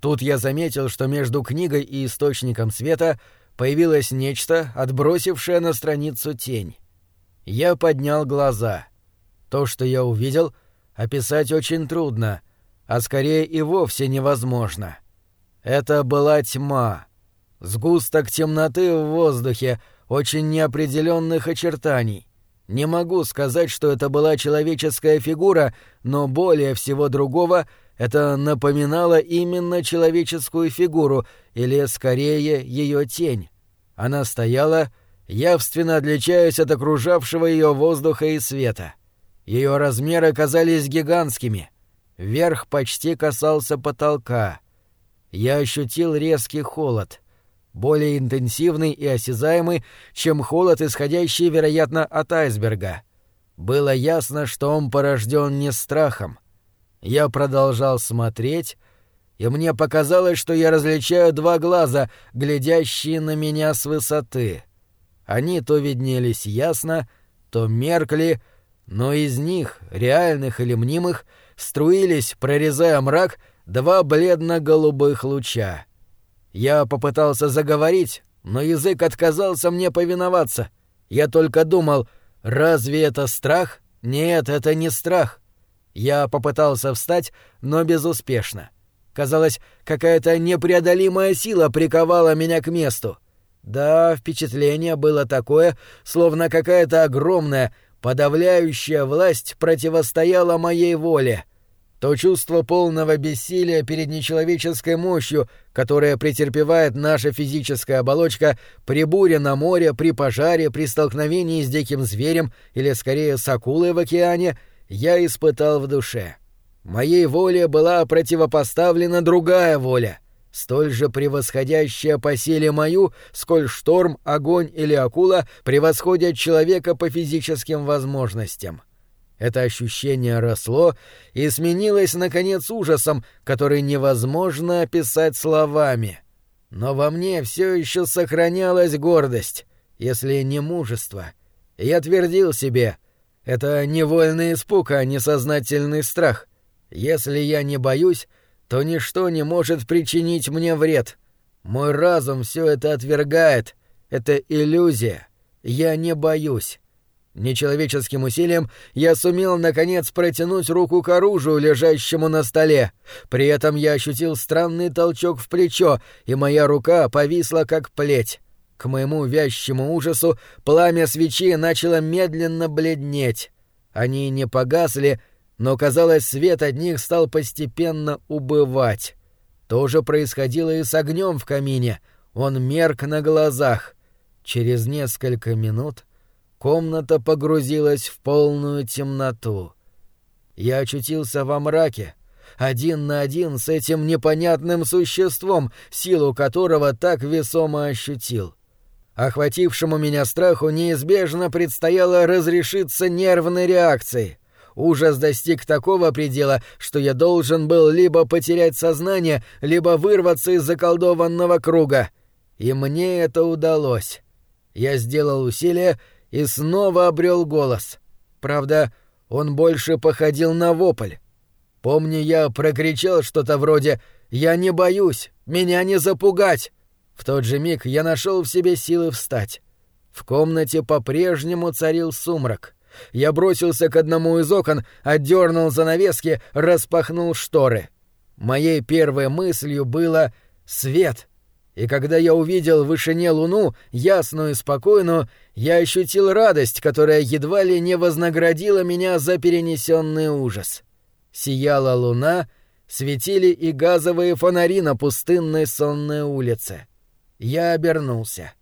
Тут я заметил, что между книгой и источником света появилось нечто, отбросившее на страницу тень. Я поднял глаза. То, что я увидел, описать очень трудно, а скорее и вовсе невозможно. Это была тьма. Сгусток темноты в воздухе, очень неопределенных очертаний. Не могу сказать, что это была человеческая фигура, но более всего другого это напоминало именно человеческую фигуру, или, скорее, ее тень. Она стояла, явственно отличаясь от окружавшего ее воздуха и света. Ее размеры казались гигантскими. Верх почти касался потолка. Я ощутил резкий холод — более интенсивный и осязаемый, чем холод, исходящий, вероятно, от айсберга. Было ясно, что он порожден не страхом. Я продолжал смотреть, и мне показалось, что я различаю два глаза, глядящие на меня с высоты. Они то виднелись ясно, то меркли, но из них, реальных или мнимых, струились, прорезая мрак, два бледно-голубых луча. Я попытался заговорить, но язык отказался мне повиноваться. Я только думал, разве это страх? Нет, это не страх. Я попытался встать, но безуспешно. Казалось, какая-то непреодолимая сила приковала меня к месту. Да, впечатление было такое, словно какая-то огромная, подавляющая власть противостояла моей воле — то чувство полного бессилия перед нечеловеческой мощью, которое претерпевает наша физическая оболочка при буре на море, при пожаре, при столкновении с диким зверем или, скорее, с акулой в океане, я испытал в душе. Моей воле была противопоставлена другая воля, столь же превосходящая по силе мою, сколь шторм, огонь или акула превосходят человека по физическим возможностям. Это ощущение росло и сменилось, наконец, ужасом, который невозможно описать словами. Но во мне все еще сохранялась гордость, если не мужество. Я твердил себе, это невольный испуг, а не сознательный страх. Если я не боюсь, то ничто не может причинить мне вред. Мой разум все это отвергает. Это иллюзия. Я не боюсь. Нечеловеческим усилием я сумел, наконец, протянуть руку к оружию, лежащему на столе. При этом я ощутил странный толчок в плечо, и моя рука повисла как плеть. К моему вязчему ужасу пламя свечи начало медленно бледнеть. Они не погасли, но, казалось, свет от них стал постепенно убывать. То же происходило и с огнем в камине. Он мерк на глазах. Через несколько минут Комната погрузилась в полную темноту. Я очутился во мраке, один на один с этим непонятным существом, силу которого так весомо ощутил. Охватившему меня страху неизбежно предстояло разрешиться нервной реакцией. Ужас достиг такого предела, что я должен был либо потерять сознание, либо вырваться из заколдованного круга. И мне это удалось. Я сделал усилие и снова обрел голос. Правда, он больше походил на вопль. Помню, я прокричал что-то вроде «Я не боюсь! Меня не запугать!» В тот же миг я нашел в себе силы встать. В комнате по-прежнему царил сумрак. Я бросился к одному из окон, отдернул занавески, распахнул шторы. Моей первой мыслью было «свет», и когда я увидел в вышине луну, ясную и спокойную, я ощутил радость, которая едва ли не вознаградила меня за перенесенный ужас. Сияла луна, светили и газовые фонари на пустынной сонной улице. Я обернулся.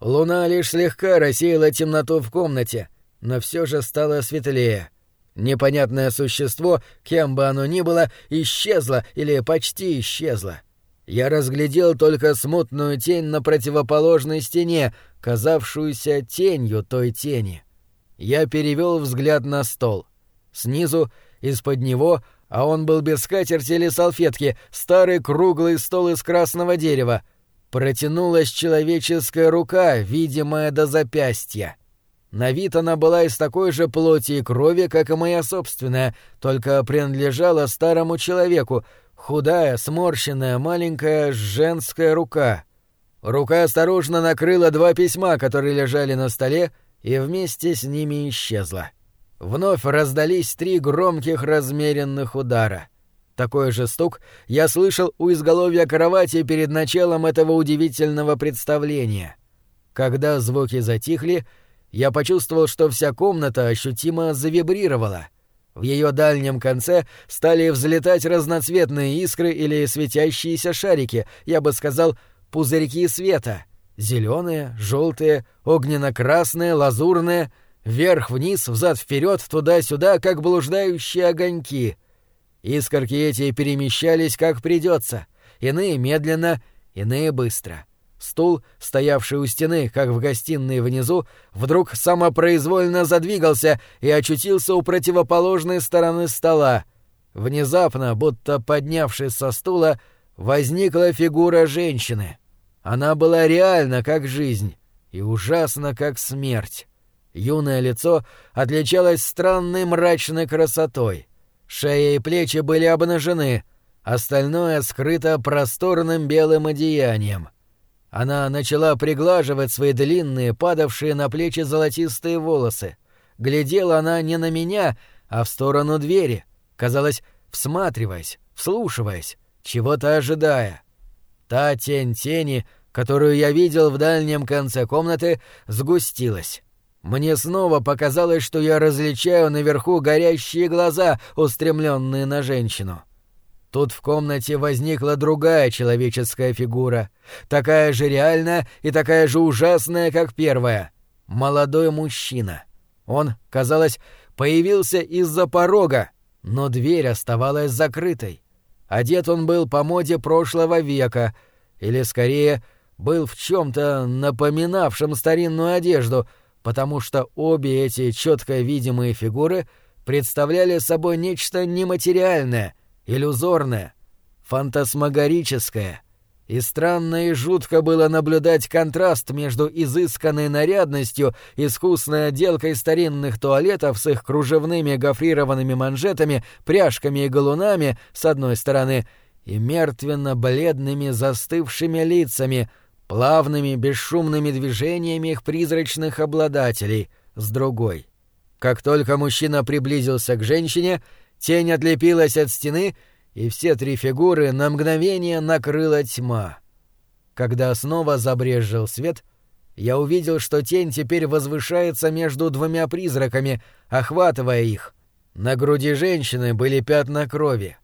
Луна лишь слегка рассеяла темноту в комнате, но все же стало светлее. Непонятное существо, кем бы оно ни было, исчезло или почти исчезло. Я разглядел только смутную тень на противоположной стене, казавшуюся тенью той тени. Я перевел взгляд на стол. Снизу, из-под него, а он был без скатерти или салфетки, старый круглый стол из красного дерева, протянулась человеческая рука, видимая до запястья. На вид она была из такой же плоти и крови, как и моя собственная, только принадлежала старому человеку, худая, сморщенная, маленькая женская рука. Рука осторожно накрыла два письма, которые лежали на столе, и вместе с ними исчезла. Вновь раздались три громких размеренных удара. Такой же стук я слышал у изголовья кровати перед началом этого удивительного представления. Когда звуки затихли, я почувствовал, что вся комната ощутимо завибрировала. В ее дальнем конце стали взлетать разноцветные искры или светящиеся шарики, я бы сказал, пузырьки света. Зеленые, желтые, огненно-красные, лазурные — Вверх-вниз, взад-вперед, туда-сюда, как блуждающие огоньки. Искорки эти перемещались как придется, иные медленно, иные быстро. Стул, стоявший у стены, как в гостиной внизу, вдруг самопроизвольно задвигался и очутился у противоположной стороны стола. Внезапно, будто поднявшись со стула, возникла фигура женщины. Она была реальна, как жизнь, и ужасна, как смерть. Юное лицо отличалось странной мрачной красотой. Шея и плечи были обнажены, остальное скрыто просторным белым одеянием. Она начала приглаживать свои длинные, падавшие на плечи золотистые волосы. Глядела она не на меня, а в сторону двери, казалось, всматриваясь, вслушиваясь, чего-то ожидая. Та тень тени, которую я видел в дальнем конце комнаты, сгустилась. Мне снова показалось, что я различаю наверху горящие глаза, устремленные на женщину. Тут в комнате возникла другая человеческая фигура, такая же реальная и такая же ужасная, как первая. Молодой мужчина. Он, казалось, появился из-за порога, но дверь оставалась закрытой. Одет он был по моде прошлого века, или, скорее, был в чем-то напоминавшем старинную одежду — потому что обе эти четко видимые фигуры представляли собой нечто нематериальное, иллюзорное, фантасмагорическое. И странно и жутко было наблюдать контраст между изысканной нарядностью, искусной отделкой старинных туалетов с их кружевными гофрированными манжетами, пряжками и галунами с одной стороны и мертвенно-бледными застывшими лицами — плавными бесшумными движениями их призрачных обладателей, с другой. Как только мужчина приблизился к женщине, тень отлепилась от стены, и все три фигуры на мгновение накрыла тьма. Когда снова забрезжил свет, я увидел, что тень теперь возвышается между двумя призраками, охватывая их. На груди женщины были пятна крови.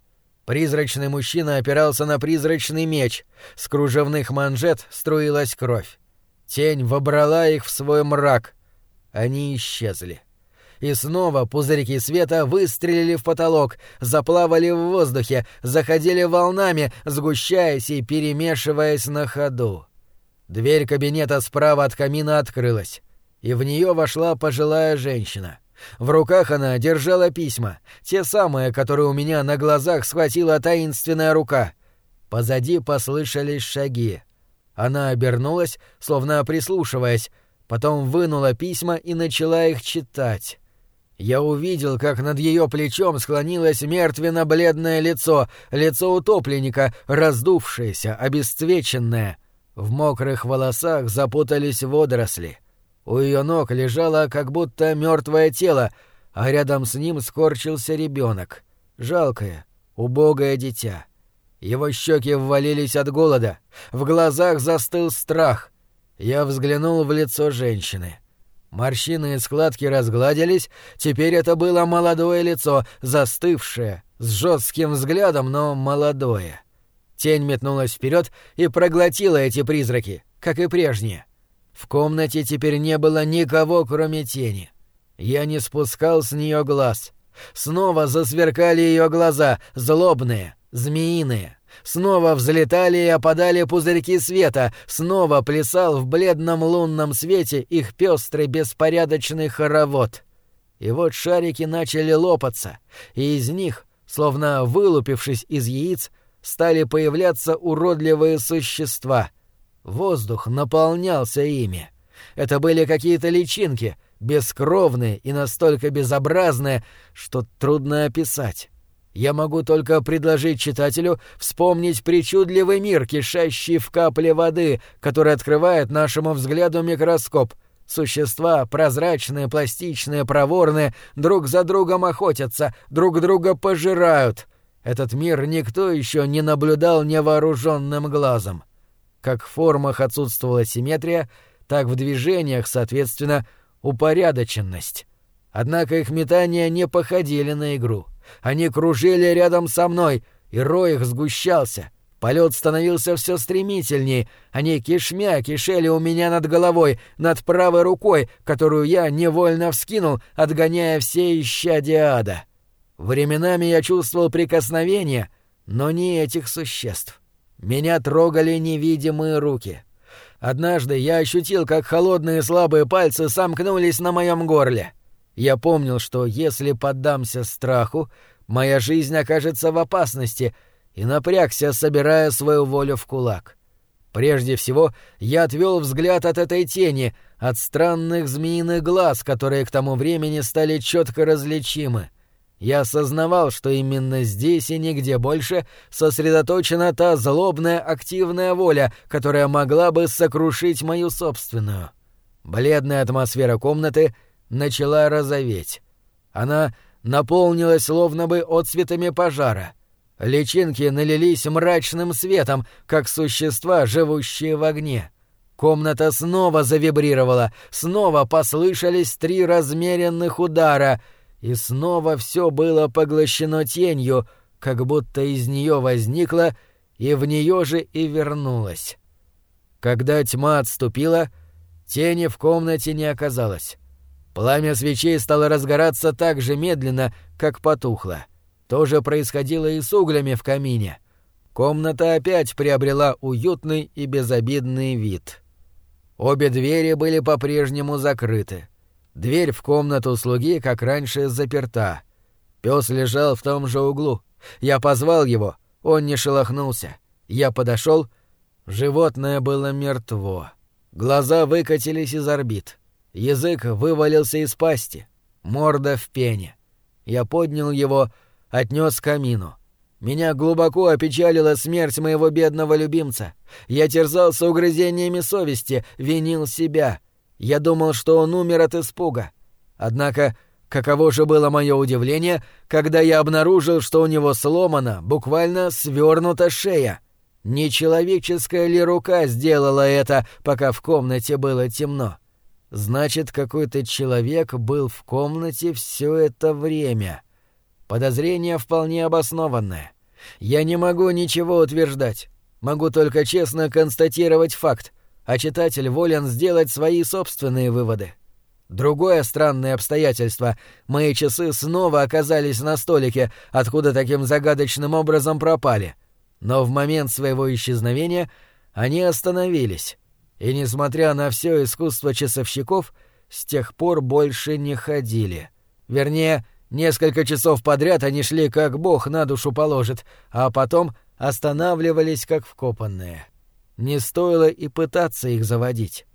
Призрачный мужчина опирался на призрачный меч, с кружевных манжет струилась кровь. Тень вобрала их в свой мрак. Они исчезли. И снова пузырьки света выстрелили в потолок, заплавали в воздухе, заходили волнами, сгущаясь и перемешиваясь на ходу. Дверь кабинета справа от камина открылась, и в нее вошла пожилая женщина. В руках она держала письма, те самые, которые у меня на глазах схватила таинственная рука. Позади послышались шаги. Она обернулась, словно прислушиваясь, потом вынула письма и начала их читать. Я увидел, как над ее плечом склонилось мертвенно-бледное лицо, лицо утопленника, раздувшееся, обесцвеченное. В мокрых волосах запутались водоросли. У ее ног лежало как будто мертвое тело, а рядом с ним скорчился ребенок. Жалкое, убогое дитя. Его щеки ввалились от голода, в глазах застыл страх. Я взглянул в лицо женщины. Морщины и складки разгладились, теперь это было молодое лицо, застывшее, с жестким взглядом, но молодое. Тень метнулась вперед и проглотила эти призраки, как и прежние. В комнате теперь не было никого, кроме тени. Я не спускал с нее глаз. Снова засверкали ее глаза, злобные, змеиные. Снова взлетали и опадали пузырьки света, снова плясал в бледном лунном свете их пестрый беспорядочный хоровод. И вот шарики начали лопаться, и из них, словно вылупившись из яиц, стали появляться уродливые существа — Воздух наполнялся ими. Это были какие-то личинки, бескровные и настолько безобразные, что трудно описать. Я могу только предложить читателю вспомнить причудливый мир, кишащий в капле воды, который открывает нашему взгляду микроскоп. Существа прозрачные, пластичные, проворные, друг за другом охотятся, друг друга пожирают. Этот мир никто еще не наблюдал невооруженным глазом. Как в формах отсутствовала симметрия, так в движениях, соответственно, упорядоченность. Однако их метания не походили на игру. Они кружили рядом со мной, и рой их сгущался. Полет становился все стремительней. Они кишмя кишели у меня над головой, над правой рукой, которую я невольно вскинул, отгоняя все исчадия ада. Временами я чувствовал прикосновение, но не этих существ. Меня трогали невидимые руки. Однажды я ощутил, как холодные слабые пальцы сомкнулись на моем горле. Я помнил, что если поддамся страху, моя жизнь окажется в опасности, и напрягся, собирая свою волю в кулак. Прежде всего, я отвел взгляд от этой тени, от странных змеиных глаз, которые к тому времени стали четко различимы. Я осознавал, что именно здесь и нигде больше сосредоточена та злобная активная воля, которая могла бы сокрушить мою собственную. Бледная атмосфера комнаты — начала розоветь. Она наполнилась словно бы отцветами пожара. Личинки налились мрачным светом, как существа, живущие в огне. Комната снова завибрировала, снова послышались три размеренных удара, и снова все было поглощено тенью, как будто из нее возникла и в нее же и вернулась. Когда тьма отступила, тени в комнате не оказалось. Пламя свечей стало разгораться так же медленно, как потухло. То же происходило и с углями в камине. Комната опять приобрела уютный и безобидный вид. Обе двери были по-прежнему закрыты. Дверь в комнату слуги, как раньше, заперта. Пес лежал в том же углу. Я позвал его, он не шелохнулся. Я подошел. Животное было мертво. Глаза выкатились из орбит. Язык вывалился из пасти, морда в пене. Я поднял его, отнес к камину. Меня глубоко опечалила смерть моего бедного любимца. Я терзался угрызениями совести, винил себя. Я думал, что он умер от испуга. Однако, каково же было мое удивление, когда я обнаружил, что у него сломана, буквально свернута шея. Нечеловеческая ли рука сделала это, пока в комнате было темно? Значит, какой-то человек был в комнате все это время. Подозрение вполне обоснованное. Я не могу ничего утверждать. Могу только честно констатировать факт, а читатель волен сделать свои собственные выводы. Другое странное обстоятельство. Мои часы снова оказались на столике, откуда таким загадочным образом пропали. Но в момент своего исчезновения они остановились и, несмотря на все искусство часовщиков, с тех пор больше не ходили. Вернее, несколько часов подряд они шли как бог на душу положит, а потом останавливались как вкопанные. Не стоило и пытаться их заводить.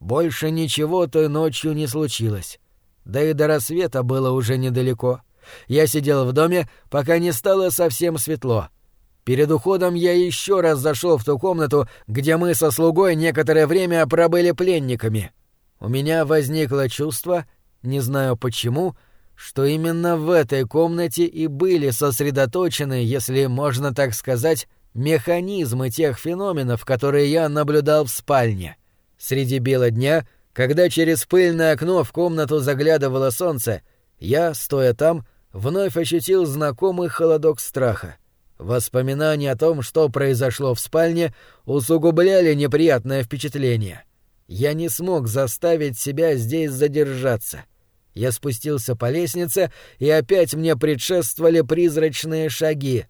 Больше ничего той ночью не случилось. Да и до рассвета было уже недалеко. Я сидел в доме, пока не стало совсем светло — Перед уходом я еще раз зашел в ту комнату, где мы со слугой некоторое время пробыли пленниками. У меня возникло чувство, не знаю почему, что именно в этой комнате и были сосредоточены, если можно так сказать, механизмы тех феноменов, которые я наблюдал в спальне. Среди бела дня, когда через пыльное окно в комнату заглядывало солнце, я, стоя там, вновь ощутил знакомый холодок страха. Воспоминания о том, что произошло в спальне, усугубляли неприятное впечатление. Я не смог заставить себя здесь задержаться. Я спустился по лестнице, и опять мне предшествовали призрачные шаги.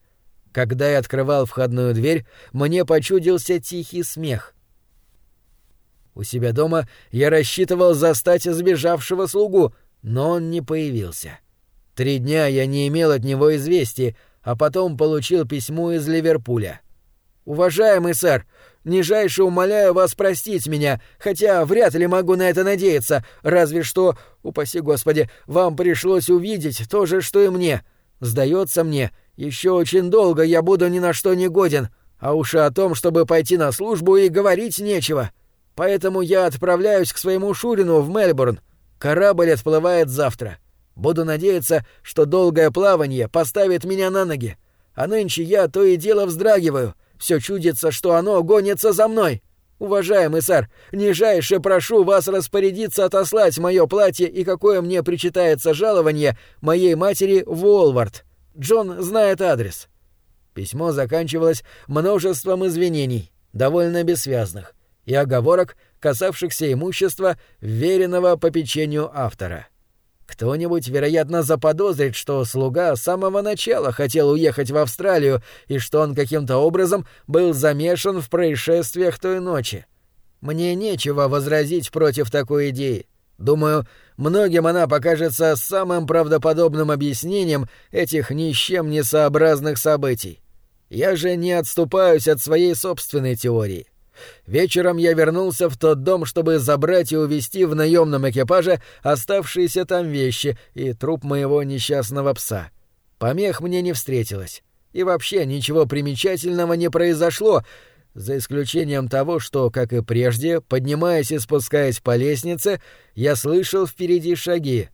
Когда я открывал входную дверь, мне почудился тихий смех. У себя дома я рассчитывал застать сбежавшего слугу, но он не появился. Три дня я не имел от него известий, а потом получил письмо из Ливерпуля. «Уважаемый сэр, нижайше умоляю вас простить меня, хотя вряд ли могу на это надеяться, разве что, упаси господи, вам пришлось увидеть то же, что и мне. Сдается мне, Еще очень долго я буду ни на что не годен, а уж о том, чтобы пойти на службу и говорить нечего. Поэтому я отправляюсь к своему Шурину в Мельбурн. Корабль отплывает завтра. Буду надеяться, что долгое плавание поставит меня на ноги. А нынче я то и дело вздрагиваю. Все чудится, что оно гонится за мной. Уважаемый сэр, нижайше прошу вас распорядиться отослать мое платье и какое мне причитается жалование моей матери в Уолвард. Джон знает адрес». Письмо заканчивалось множеством извинений, довольно бессвязных, и оговорок, касавшихся имущества, веренного попечению автора. Кто-нибудь, вероятно, заподозрит, что слуга с самого начала хотел уехать в Австралию и что он каким-то образом был замешан в происшествиях той ночи. Мне нечего возразить против такой идеи. Думаю, многим она покажется самым правдоподобным объяснением этих ни с чем не сообразных событий. Я же не отступаюсь от своей собственной теории. Вечером я вернулся в тот дом, чтобы забрать и увезти в наемном экипаже оставшиеся там вещи и труп моего несчастного пса. Помех мне не встретилось. И вообще ничего примечательного не произошло, за исключением того, что, как и прежде, поднимаясь и спускаясь по лестнице, я слышал впереди шаги.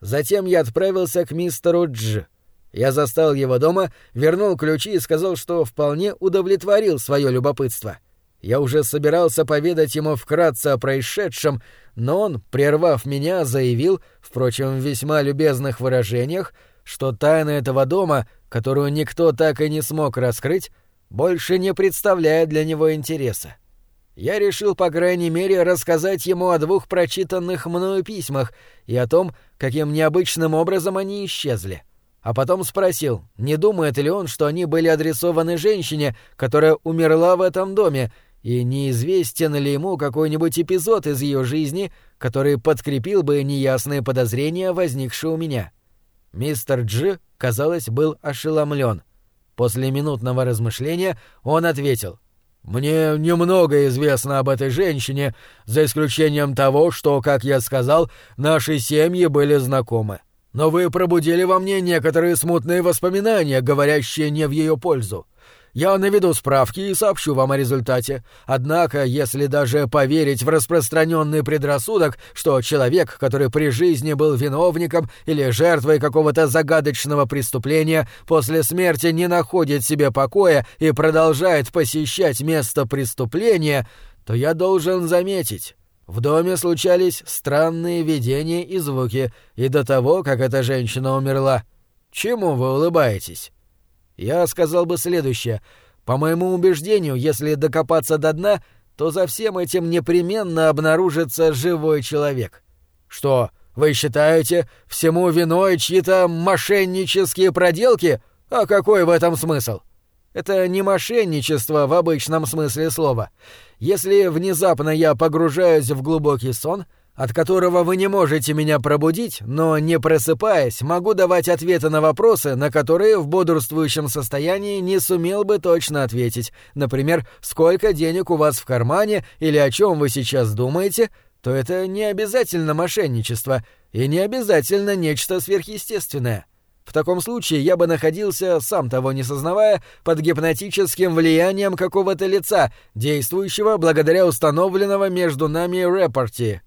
Затем я отправился к мистеру Дж. Я застал его дома, вернул ключи и сказал, что вполне удовлетворил свое любопытство. Я уже собирался поведать ему вкратце о происшедшем, но он, прервав меня, заявил, впрочем, в весьма любезных выражениях, что тайна этого дома, которую никто так и не смог раскрыть, больше не представляет для него интереса. Я решил, по крайней мере, рассказать ему о двух прочитанных мною письмах и о том, каким необычным образом они исчезли. А потом спросил, не думает ли он, что они были адресованы женщине, которая умерла в этом доме, и неизвестен ли ему какой-нибудь эпизод из ее жизни, который подкрепил бы неясные подозрения, возникшие у меня. Мистер Дж, казалось, был ошеломлен — После минутного размышления он ответил. «Мне немного известно об этой женщине, за исключением того, что, как я сказал, наши семьи были знакомы. Но вы пробудили во мне некоторые смутные воспоминания, говорящие не в ее пользу. Я наведу справки и сообщу вам о результате. Однако, если даже поверить в распространенный предрассудок, что человек, который при жизни был виновником или жертвой какого-то загадочного преступления, после смерти не находит себе покоя и продолжает посещать место преступления, то я должен заметить, в доме случались странные видения и звуки, и до того, как эта женщина умерла. Чему вы улыбаетесь? Я сказал бы следующее. По моему убеждению, если докопаться до дна, то за всем этим непременно обнаружится живой человек. Что, вы считаете, всему виной чьи-то мошеннические проделки? А какой в этом смысл? Это не мошенничество в обычном смысле слова. Если внезапно я погружаюсь в глубокий сон — от которого вы не можете меня пробудить, но, не просыпаясь, могу давать ответы на вопросы, на которые в бодрствующем состоянии не сумел бы точно ответить. Например, сколько денег у вас в кармане или о чем вы сейчас думаете, то это не обязательно мошенничество и не обязательно нечто сверхъестественное. В таком случае я бы находился, сам того не сознавая, под гипнотическим влиянием какого-то лица, действующего благодаря установленного между нами репорте.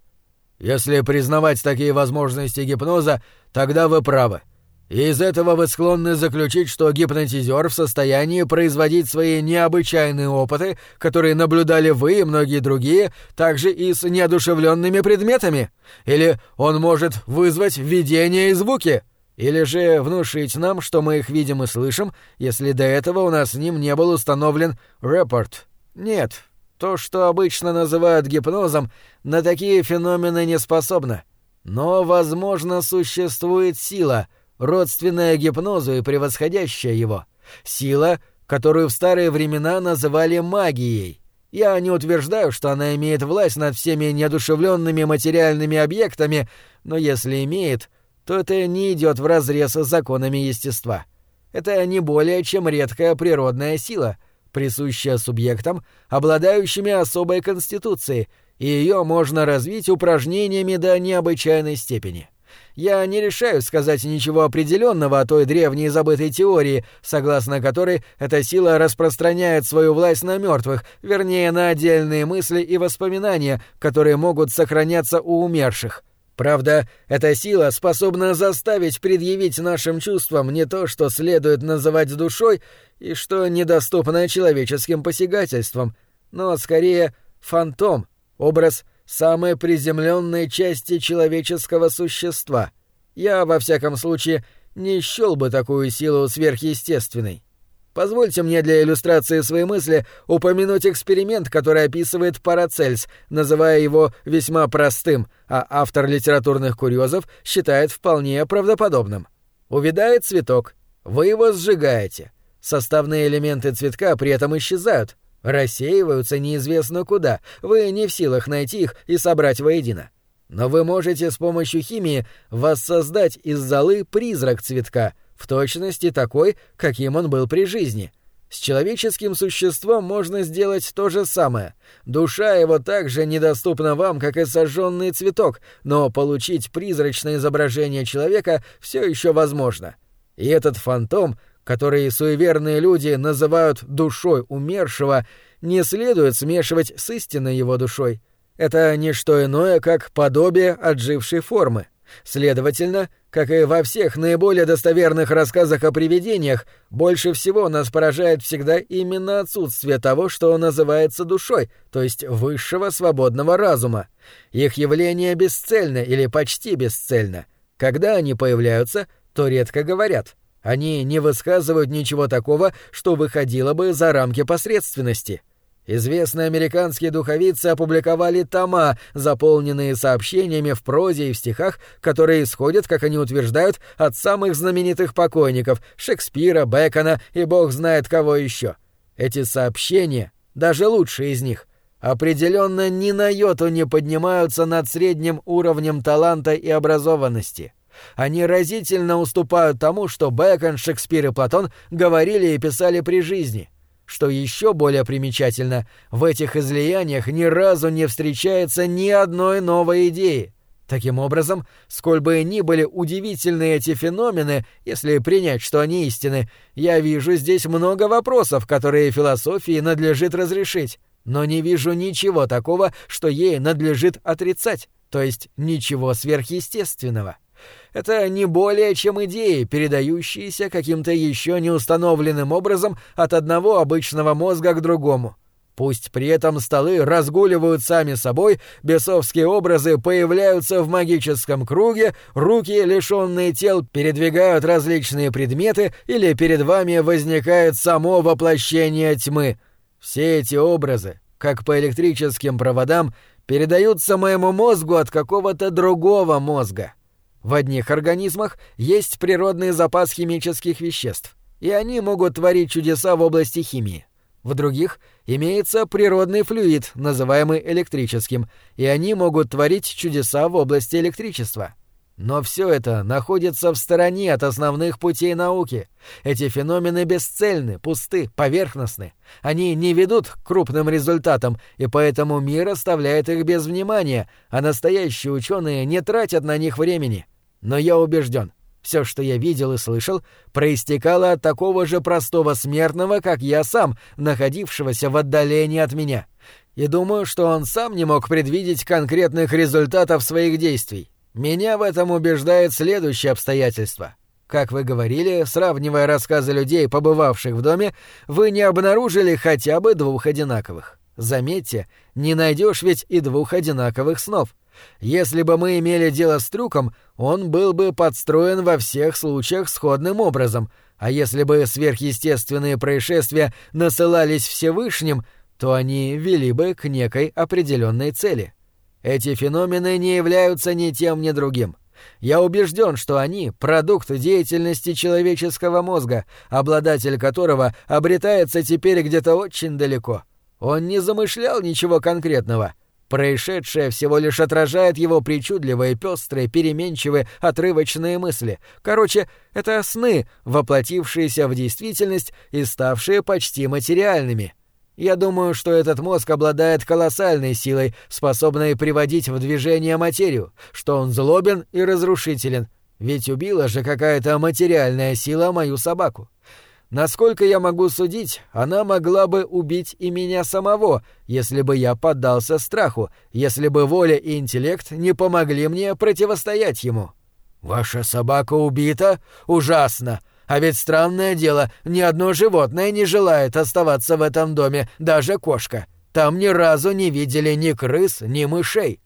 Если признавать такие возможности гипноза, тогда вы правы. И из этого вы склонны заключить, что гипнотизер в состоянии производить свои необычайные опыты, которые наблюдали вы и многие другие, также и с неодушевленными предметами. Или он может вызвать видения и звуки. Или же внушить нам, что мы их видим и слышим, если до этого у нас с ним не был установлен репорт. Нет, то, что обычно называют гипнозом, на такие феномены не способно. Но, возможно, существует сила, родственная гипнозу и превосходящая его. Сила, которую в старые времена называли магией. Я не утверждаю, что она имеет власть над всеми неодушевленными материальными объектами, но если имеет, то это не идет вразрез с законами естества. Это не более чем редкая природная сила — присущая субъектам, обладающими особой конституцией, и ее можно развить упражнениями до необычайной степени. Я не решаюсь сказать ничего определенного о той древней забытой теории, согласно которой эта сила распространяет свою власть на мертвых, вернее, на отдельные мысли и воспоминания, которые могут сохраняться у умерших. Правда, эта сила способна заставить предъявить нашим чувствам не то, что следует называть душой, и что недоступно человеческим посягательствам, но скорее фантом, образ самой приземленной части человеческого существа. Я, во всяком случае, не счел бы такую силу сверхъестественной. Позвольте мне для иллюстрации своей мысли упомянуть эксперимент, который описывает Парацельс, называя его весьма простым, а автор литературных курьезов считает вполне правдоподобным. Увидает цветок, вы его сжигаете. Составные элементы цветка при этом исчезают, рассеиваются неизвестно куда, вы не в силах найти их и собрать воедино. Но вы можете с помощью химии воссоздать из золы призрак цветка, в точности такой, каким он был при жизни. С человеческим существом можно сделать то же самое. Душа его также недоступна вам, как и сожженный цветок, но получить призрачное изображение человека все еще возможно. И этот фантом — которые суеверные люди называют душой умершего, не следует смешивать с истинной его душой. Это не что иное, как подобие отжившей формы. Следовательно, как и во всех наиболее достоверных рассказах о привидениях, больше всего нас поражает всегда именно отсутствие того, что называется душой, то есть высшего свободного разума. Их явление бесцельно или почти бесцельно. Когда они появляются, то редко говорят — они не высказывают ничего такого, что выходило бы за рамки посредственности. Известные американские духовицы опубликовали тома, заполненные сообщениями в прозе и в стихах, которые исходят, как они утверждают, от самых знаменитых покойников — Шекспира, Бекона и бог знает кого еще. Эти сообщения, даже лучшие из них, определенно ни на йоту не поднимаются над средним уровнем таланта и образованности — они разительно уступают тому, что Бэкон, Шекспир и Платон говорили и писали при жизни. Что еще более примечательно, в этих излияниях ни разу не встречается ни одной новой идеи. Таким образом, сколь бы ни были удивительны эти феномены, если принять, что они истины, я вижу здесь много вопросов, которые философии надлежит разрешить, но не вижу ничего такого, что ей надлежит отрицать, то есть ничего сверхъестественного. Это не более чем идеи, передающиеся каким-то еще не установленным образом от одного обычного мозга к другому. Пусть при этом столы разгуливают сами собой, бесовские образы появляются в магическом круге, руки, лишенные тел, передвигают различные предметы или перед вами возникает само воплощение тьмы. Все эти образы, как по электрическим проводам, передаются моему мозгу от какого-то другого мозга. В одних организмах есть природный запас химических веществ, и они могут творить чудеса в области химии. В других имеется природный флюид, называемый электрическим, и они могут творить чудеса в области электричества. Но все это находится в стороне от основных путей науки. Эти феномены бесцельны, пусты, поверхностны. Они не ведут к крупным результатам, и поэтому мир оставляет их без внимания, а настоящие ученые не тратят на них времени. Но я убежден, все, что я видел и слышал, проистекало от такого же простого смертного, как я сам, находившегося в отдалении от меня. И думаю, что он сам не мог предвидеть конкретных результатов своих действий. Меня в этом убеждает следующее обстоятельство. Как вы говорили, сравнивая рассказы людей, побывавших в доме, вы не обнаружили хотя бы двух одинаковых. Заметьте, не найдешь ведь и двух одинаковых снов. Если бы мы имели дело с трюком, он был бы подстроен во всех случаях сходным образом, а если бы сверхъестественные происшествия насылались Всевышним, то они вели бы к некой определенной цели. Эти феномены не являются ни тем, ни другим. Я убежден, что они — продукт деятельности человеческого мозга, обладатель которого обретается теперь где-то очень далеко. Он не замышлял ничего конкретного — Происшедшее всего лишь отражает его причудливые, пестрые, переменчивые, отрывочные мысли. Короче, это сны, воплотившиеся в действительность и ставшие почти материальными. Я думаю, что этот мозг обладает колоссальной силой, способной приводить в движение материю, что он злобен и разрушителен, ведь убила же какая-то материальная сила мою собаку. Насколько я могу судить, она могла бы убить и меня самого, если бы я поддался страху, если бы воля и интеллект не помогли мне противостоять ему. Ваша собака убита? Ужасно. А ведь странное дело, ни одно животное не желает оставаться в этом доме, даже кошка. Там ни разу не видели ни крыс, ни мышей.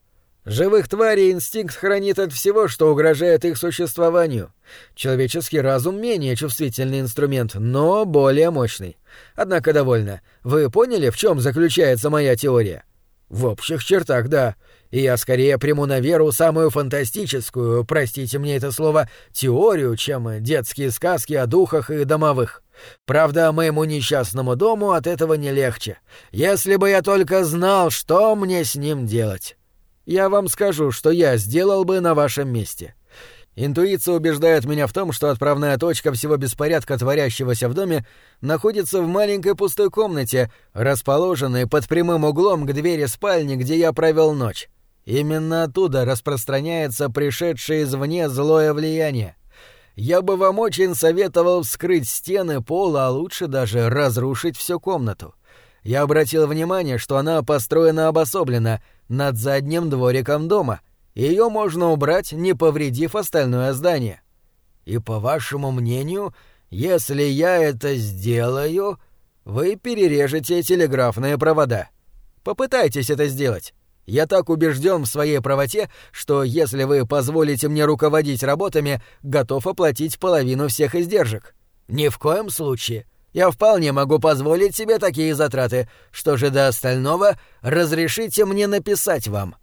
Живых тварей инстинкт хранит от всего, что угрожает их существованию. Человеческий разум менее чувствительный инструмент, но более мощный. Однако довольно. Вы поняли, в чем заключается моя теория? В общих чертах, да и я скорее приму на веру самую фантастическую, простите мне это слово, теорию, чем детские сказки о духах и домовых. Правда, моему несчастному дому от этого не легче. Если бы я только знал, что мне с ним делать. Я вам скажу, что я сделал бы на вашем месте. Интуиция убеждает меня в том, что отправная точка всего беспорядка, творящегося в доме, находится в маленькой пустой комнате, расположенной под прямым углом к двери спальни, где я провел ночь. Именно оттуда распространяется пришедшее извне злое влияние. Я бы вам очень советовал вскрыть стены, пола, а лучше даже разрушить всю комнату. Я обратил внимание, что она построена обособленно, над задним двориком дома. Ее можно убрать, не повредив остальное здание. И по вашему мнению, если я это сделаю, вы перережете телеграфные провода. Попытайтесь это сделать. Я так убежден в своей правоте, что если вы позволите мне руководить работами, готов оплатить половину всех издержек. Ни в коем случае. Я вполне могу позволить себе такие затраты. Что же до остального, разрешите мне написать вам.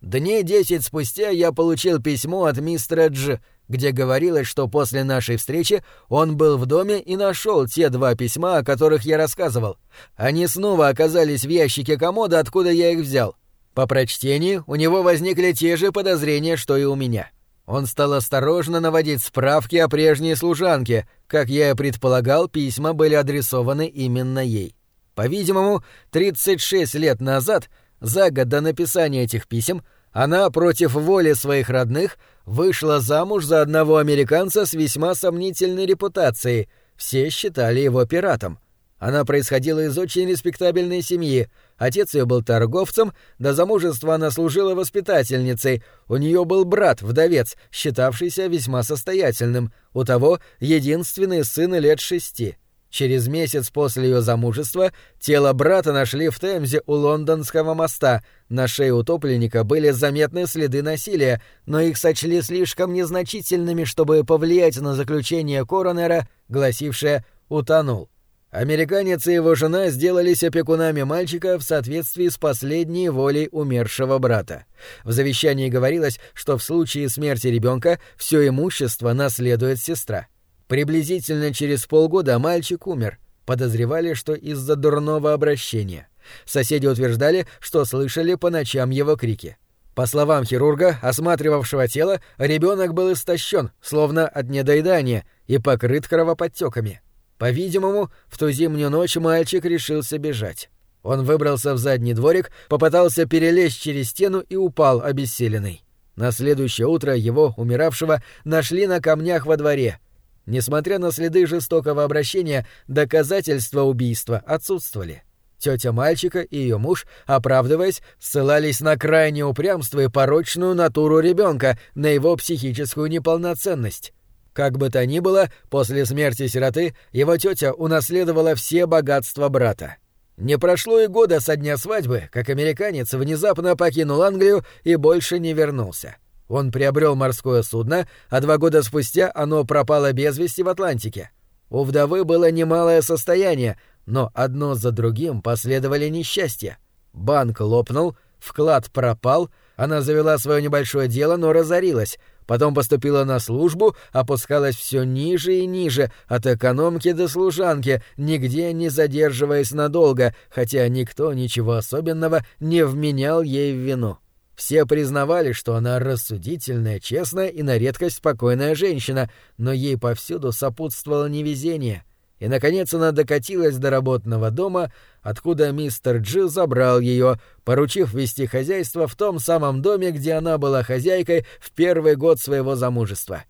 Дней десять спустя я получил письмо от мистера Дж, где говорилось, что после нашей встречи он был в доме и нашел те два письма, о которых я рассказывал. Они снова оказались в ящике комода, откуда я их взял. По прочтении у него возникли те же подозрения, что и у меня. Он стал осторожно наводить справки о прежней служанке. Как я и предполагал, письма были адресованы именно ей. По-видимому, 36 лет назад, за год до написания этих писем, она против воли своих родных вышла замуж за одного американца с весьма сомнительной репутацией. Все считали его пиратом. Она происходила из очень респектабельной семьи. Отец ее был торговцем, до замужества она служила воспитательницей. У нее был брат, вдовец, считавшийся весьма состоятельным. У того единственный сын лет шести. Через месяц после ее замужества тело брата нашли в Темзе у лондонского моста. На шее утопленника были заметны следы насилия, но их сочли слишком незначительными, чтобы повлиять на заключение коронера, гласившее «утонул». Американец и его жена сделались опекунами мальчика в соответствии с последней волей умершего брата. В завещании говорилось, что в случае смерти ребенка все имущество наследует сестра. Приблизительно через полгода мальчик умер. Подозревали, что из-за дурного обращения. Соседи утверждали, что слышали по ночам его крики. По словам хирурга, осматривавшего тело, ребенок был истощен, словно от недоедания, и покрыт кровоподтеками. По-видимому, в ту зимнюю ночь мальчик решился бежать. Он выбрался в задний дворик, попытался перелезть через стену и упал обессиленный. На следующее утро его, умиравшего, нашли на камнях во дворе. Несмотря на следы жестокого обращения, доказательства убийства отсутствовали. Тетя мальчика и ее муж, оправдываясь, ссылались на крайнее упрямство и порочную натуру ребенка, на его психическую неполноценность. Как бы то ни было, после смерти сироты его тетя унаследовала все богатства брата. Не прошло и года со дня свадьбы, как американец внезапно покинул Англию и больше не вернулся. Он приобрел морское судно, а два года спустя оно пропало без вести в Атлантике. У вдовы было немалое состояние, но одно за другим последовали несчастья. Банк лопнул, вклад пропал, она завела свое небольшое дело, но разорилась — потом поступила на службу, опускалась все ниже и ниже, от экономки до служанки, нигде не задерживаясь надолго, хотя никто ничего особенного не вменял ей в вину. Все признавали, что она рассудительная, честная и на редкость спокойная женщина, но ей повсюду сопутствовало невезение. И, наконец, она докатилась до работного дома, откуда мистер Джи забрал ее, поручив вести хозяйство в том самом доме, где она была хозяйкой в первый год своего замужества.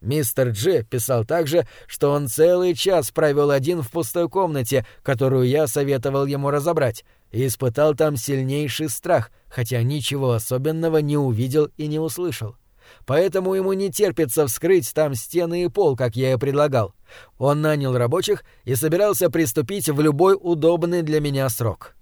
Мистер Джи писал также, что он целый час провел один в пустой комнате, которую я советовал ему разобрать, и испытал там сильнейший страх, хотя ничего особенного не увидел и не услышал поэтому ему не терпится вскрыть там стены и пол, как я и предлагал. Он нанял рабочих и собирался приступить в любой удобный для меня срок.